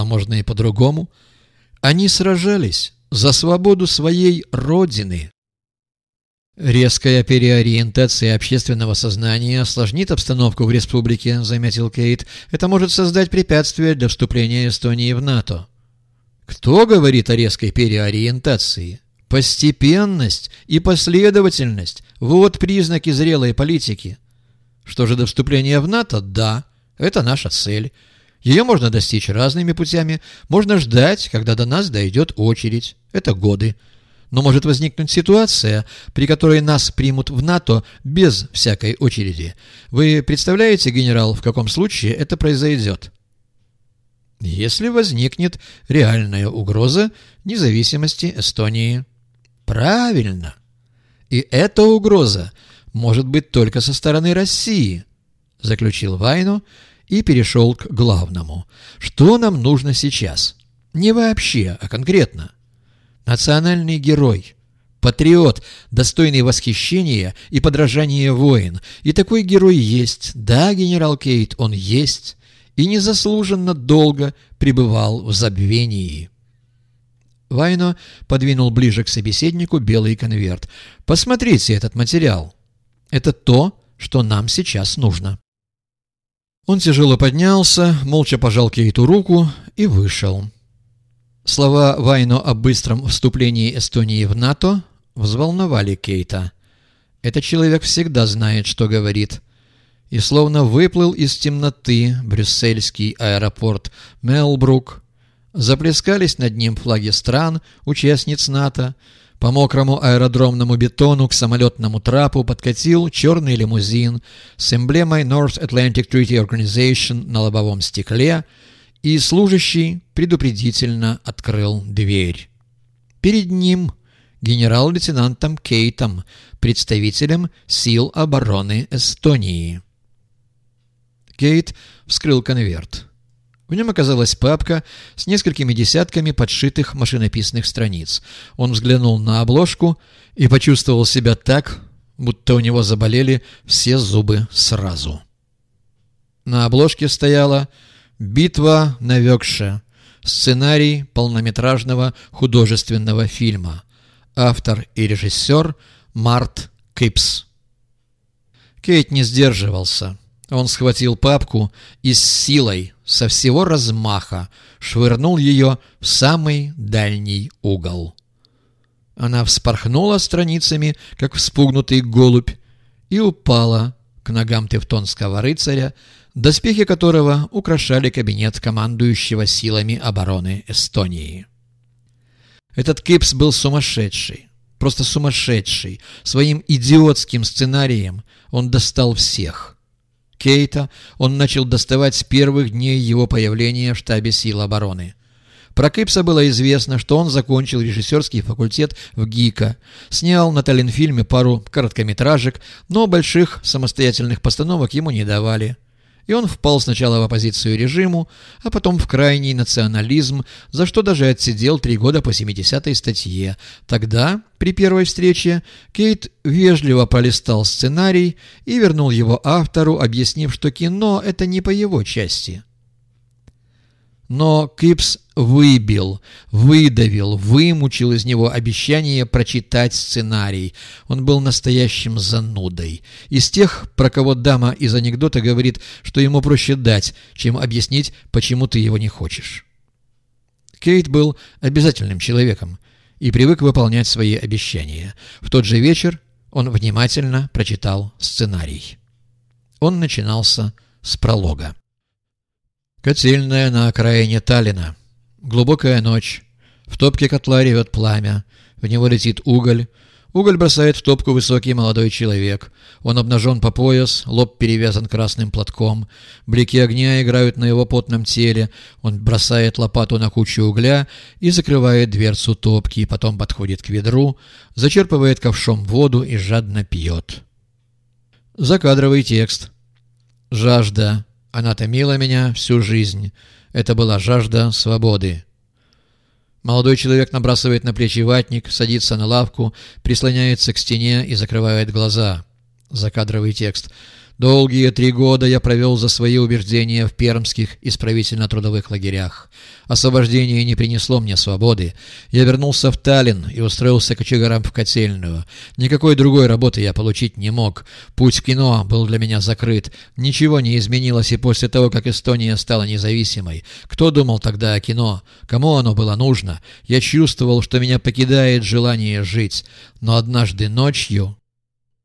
а можно и по-другому. Они сражались за свободу своей родины. «Резкая переориентация общественного сознания осложнит обстановку в республике», — заметил Кейт. «Это может создать препятствие для вступления Эстонии в НАТО». «Кто говорит о резкой переориентации?» «Постепенность и последовательность — вот признаки зрелой политики». Что же до вступления в НАТО? Да, это наша цель. Ее можно достичь разными путями. Можно ждать, когда до нас дойдет очередь. Это годы. Но может возникнуть ситуация, при которой нас примут в НАТО без всякой очереди. Вы представляете, генерал, в каком случае это произойдет? Если возникнет реальная угроза независимости Эстонии. Правильно. И эта угроза может быть только со стороны России, заключил Вайну и перешел к главному. Что нам нужно сейчас? Не вообще, а конкретно. Национальный герой, патриот, достойный восхищения и подражания воин. И такой герой есть. Да, генерал Кейт, он есть. И незаслуженно долго пребывал в забвении. Вайно подвинул ближе к собеседнику белый конверт. «Посмотрите этот материал. Это то, что нам сейчас нужно». Он тяжело поднялся, молча пожал Кейту руку и вышел. Слова Вайно о быстром вступлении Эстонии в НАТО взволновали Кейта. Этот человек всегда знает, что говорит. И словно выплыл из темноты брюссельский аэропорт Мелбрук, заплескались над ним флаги стран, участниц НАТО, по мокрому аэродромному бетону к самолетному трапу подкатил черный лимузин с эмблемой North Atlantic Treaty Organization на лобовом стекле, и служащий предупредительно открыл дверь. Перед ним генерал-лейтенантом Кейтом, представителем сил обороны Эстонии. Кейт вскрыл конверт. В нем оказалась папка с несколькими десятками подшитых машинописных страниц. Он взглянул на обложку и почувствовал себя так, будто у него заболели все зубы сразу. На обложке стояла «Битва на Векше», сценарий полнометражного художественного фильма. Автор и режиссер Март Кипс. Кейт не сдерживался. Он схватил папку и с силой, со всего размаха, швырнул ее в самый дальний угол. Она вспорхнула страницами, как вспугнутый голубь, и упала к ногам тевтонского рыцаря, доспехи которого украшали кабинет командующего силами обороны Эстонии. Этот Кипс был сумасшедший, просто сумасшедший. Своим идиотским сценарием он достал всех — Кейта он начал доставать с первых дней его появления в штабе сил обороны. Про Кипса было известно, что он закончил режиссерский факультет в ГИКа, снял на Таллинфильме пару короткометражек, но больших самостоятельных постановок ему не давали и он впал сначала в оппозицию режиму, а потом в крайний национализм, за что даже отсидел три года по 70-й статье. Тогда, при первой встрече, Кейт вежливо полистал сценарий и вернул его автору, объяснив, что кино — это не по его части. Но Кипс выбил, выдавил, вымучил из него обещание прочитать сценарий. Он был настоящим занудой. Из тех, про кого дама из анекдота говорит, что ему проще дать, чем объяснить, почему ты его не хочешь. Кейт был обязательным человеком и привык выполнять свои обещания. В тот же вечер он внимательно прочитал сценарий. Он начинался с пролога. Котельная на окраине Таллина. Глубокая ночь. В топке котла ревет пламя. В него летит уголь. Уголь бросает в топку высокий молодой человек. Он обнажен по пояс, лоб перевязан красным платком. Блики огня играют на его потном теле. Он бросает лопату на кучу угля и закрывает дверцу топки, потом подходит к ведру, зачерпывает ковшом воду и жадно пьет. Закадровый текст. Жажда. Она томила меня всю жизнь. Это была жажда свободы. Молодой человек набрасывает на плечи ватник, садится на лавку, прислоняется к стене и закрывает глаза. Закадровый текст. Долгие три года я провел за свои убеждения в пермских исправительно-трудовых лагерях. Освобождение не принесло мне свободы. Я вернулся в Таллин и устроился кочегаром в котельную. Никакой другой работы я получить не мог. Путь в кино был для меня закрыт. Ничего не изменилось и после того, как Эстония стала независимой. Кто думал тогда о кино? Кому оно было нужно? Я чувствовал, что меня покидает желание жить. Но однажды ночью